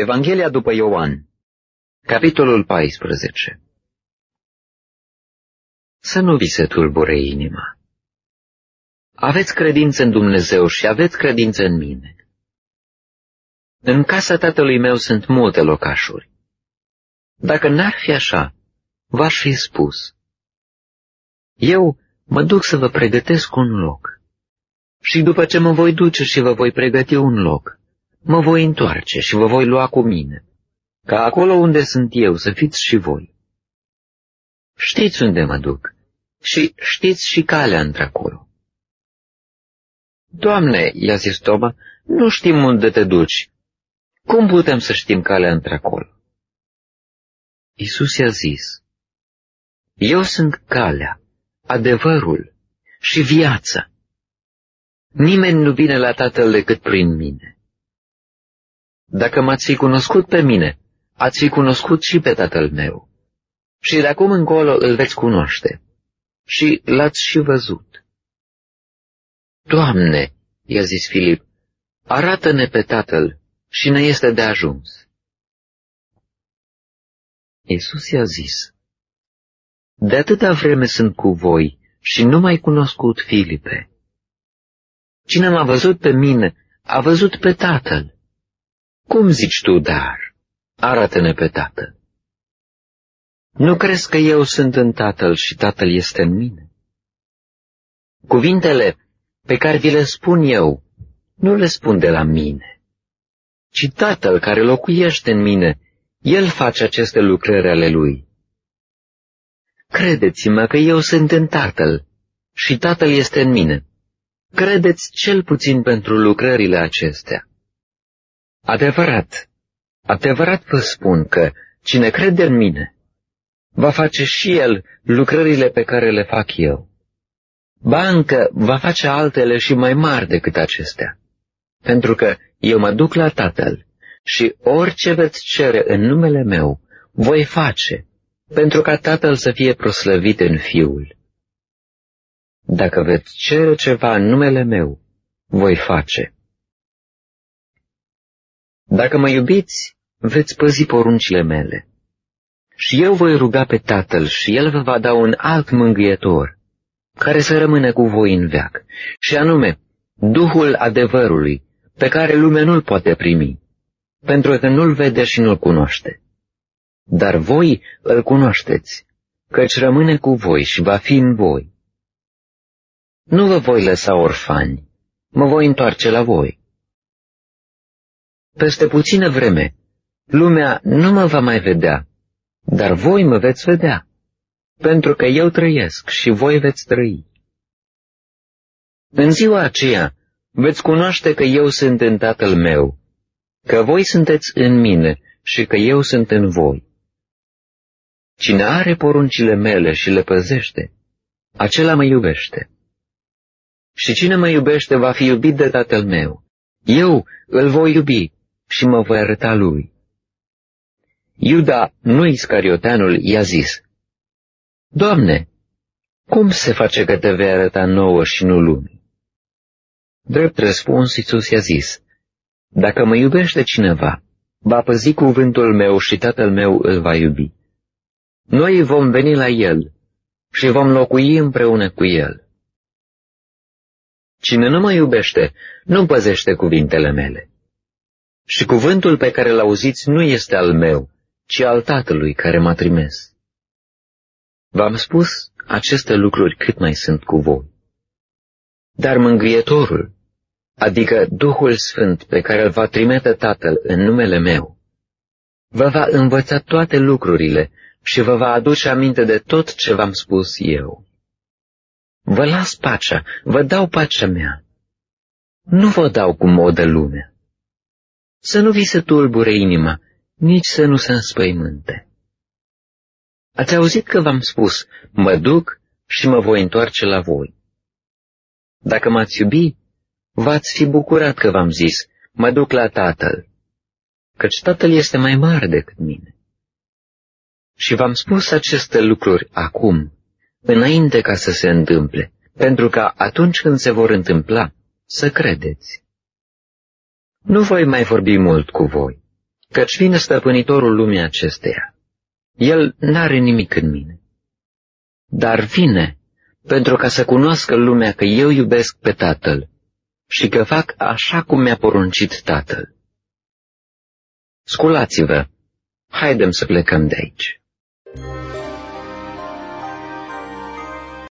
Evanghelia după Ioan Capitolul 14 Să nu vi se tulbure inima. Aveți credință în Dumnezeu și aveți credință în mine. În casa tatălui meu sunt multe locașuri. Dacă n-ar fi așa, v-aș fi spus. Eu mă duc să vă pregătesc un loc. Și după ce mă voi duce și vă voi pregăti un loc, mă voi întoarce și vă voi lua cu mine, ca acolo unde sunt eu să fiți și voi. Știți unde mă duc și știți și calea într-acolo. Doamne, i-a zis Toma, nu știm unde te duci. Cum putem să știm calea într-acolo? Isus i-a zis, Eu sunt calea, adevărul și viața. Nimeni nu vine la Tatăl decât prin mine. Dacă m-ați fi cunoscut pe mine, ați fi cunoscut și pe tatăl meu. Și de acum încolo îl veți cunoaște. Și l-ați și văzut. Doamne, i-a zis Filip, arată-ne pe tatăl și ne este de ajuns. Iisus i-a zis, De atâta vreme sunt cu voi și nu mai cunoscut Filipe. Cine m-a văzut pe mine, a văzut pe tatăl. Cum zici tu, dar? Arată-ne pe Tatăl. Nu crezi că eu sunt în Tatăl și Tatăl este în mine? Cuvintele pe care vi le spun eu, nu le spun de la mine, ci Tatăl care locuiește în mine, El face aceste lucrări ale Lui. Credeți-mă că eu sunt în Tatăl și Tatăl este în mine. Credeți cel puțin pentru lucrările acestea. Adevărat, adevărat vă spun că cine crede în mine, va face și el lucrările pe care le fac eu. Ba încă va face altele și mai mari decât acestea, pentru că eu mă duc la Tatăl și orice veți cere în numele meu, voi face, pentru ca Tatăl să fie proslăvit în Fiul. Dacă veți cere ceva în numele meu, voi face. Dacă mă iubiți, veți păzi poruncile mele. Și eu voi ruga pe Tatăl și El vă va da un alt mângâietor, care să rămână cu voi în veac, și anume Duhul adevărului, pe care lumea nu-l poate primi, pentru că nu-l vede și nu-l cunoaște. Dar voi îl cunoașteți, căci rămâne cu voi și va fi în voi. Nu vă voi lăsa orfani, mă voi întoarce la voi. Peste puțină vreme, lumea nu mă va mai vedea, dar voi mă veți vedea, pentru că eu trăiesc și voi veți trăi. În ziua aceea veți cunoaște că eu sunt în Tatăl meu, că voi sunteți în mine și că eu sunt în voi. Cine are poruncile mele și le păzește, acela mă iubește. Și cine mă iubește va fi iubit de Tatăl meu. Eu îl voi iubi și mă voi arăta lui. Iuda, nu Iscarioteanul, i-a zis, Doamne, cum se face că te vei arăta nouă și nu lumii? Drept răspuns, Iisus i-a zis, Dacă mă iubește cineva, va păzi cuvântul meu și tatăl meu îl va iubi. Noi vom veni la el și vom locui împreună cu el. Cine nu mă iubește, nu păzește cuvintele mele. Și cuvântul pe care l auziți nu este al meu, ci al Tatălui care m-a trimis. V-am spus aceste lucruri cât mai sunt cu voi. Dar mângâietorul, adică Duhul Sfânt pe care îl va trimite Tatăl în numele meu, vă va învăța toate lucrurile și vă va aduce aminte de tot ce v-am spus eu. Vă las pacea, vă dau pacea mea. Nu vă dau cum o dă lumea să nu vi se tulbure inima, nici să nu se înspăimânte. Ați auzit că v-am spus, mă duc și mă voi întoarce la voi. Dacă m-ați iubi, v-ați fi bucurat că v-am zis, mă duc la tatăl, căci tatăl este mai mare decât mine. Și v-am spus aceste lucruri acum, înainte ca să se întâmple, pentru ca atunci când se vor întâmpla, să credeți. Nu voi mai vorbi mult cu voi, căci vine stăpânitorul lumii acesteia. El n-are nimic în mine. Dar vine pentru ca să cunoască lumea că eu iubesc pe Tatăl și că fac așa cum mi-a poruncit Tatăl. Sculați-vă, haidem să plecăm de aici.